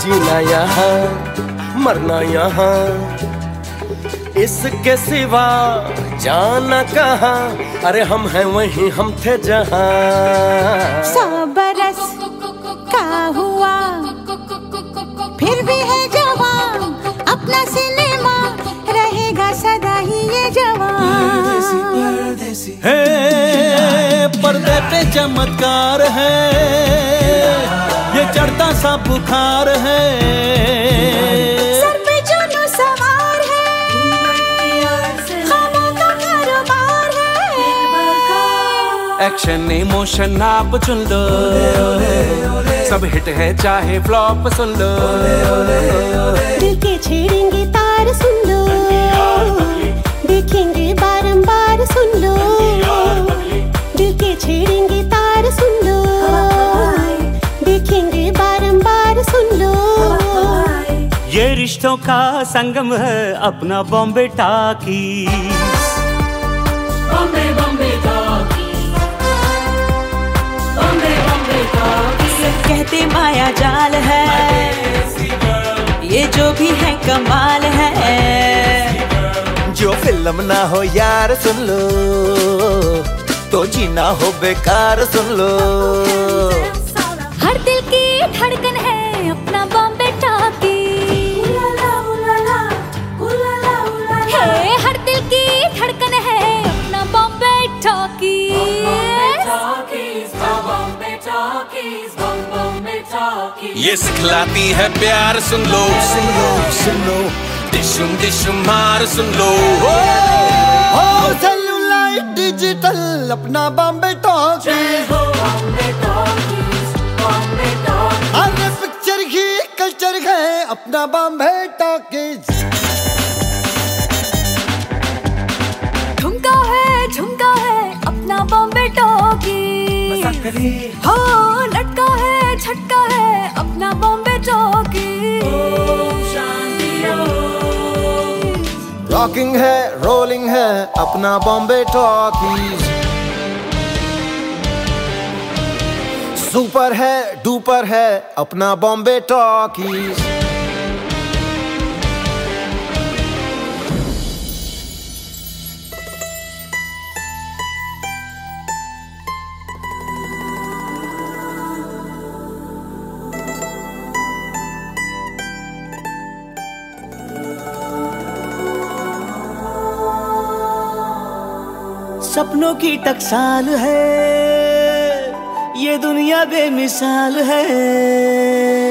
जीना यहाँ मरना यहाँ। इसके सिवा जाना कहाँ? अरे हम हैं वहीं हम थे जहाँ। सौ बरस का हुआ फिर भी है जवान। अपना सिनेमा रहेगा सदा ही ये जवान। है पर्दे पे चमत्कार है। सा बुखार है। सर पे जो सवार खामों एक्शन इमोशन आप चुन लो। सब हिट है चाहे फ्लॉप सुन लो। ये रिश्तों का संगम है अपना बॉम्बे टाकी Bombay talkies. Bombay, Bombay talkies. कहते माया जाल है ये जो भी है कमाल है जो फ़िल्म ना हो यार सुन लो तो जीना हो बेकार सुन लो हर दिल की धड़कन है ये सिखलाती है प्यार सुन लो। सुन लो सुन लो। डिशुम डिशुम मार सुन लो। हो सेलुलाइट डिजिटल अपना Bombay talk. Ho, Bombay talkies, Bombay talkies. अरे पिक्चर ही कल्चर है अपना बॉम्बे टॉकीज। झुमका है झुमका है अपना बॉम्बे टाकी रॉकिंग है रोलिंग है अपना बॉम्बे टॉकीज सुपर है डुपर है अपना बॉम्बे टॉकीज सपनों की टकसाल है ये दुनिया बेमिसाल है।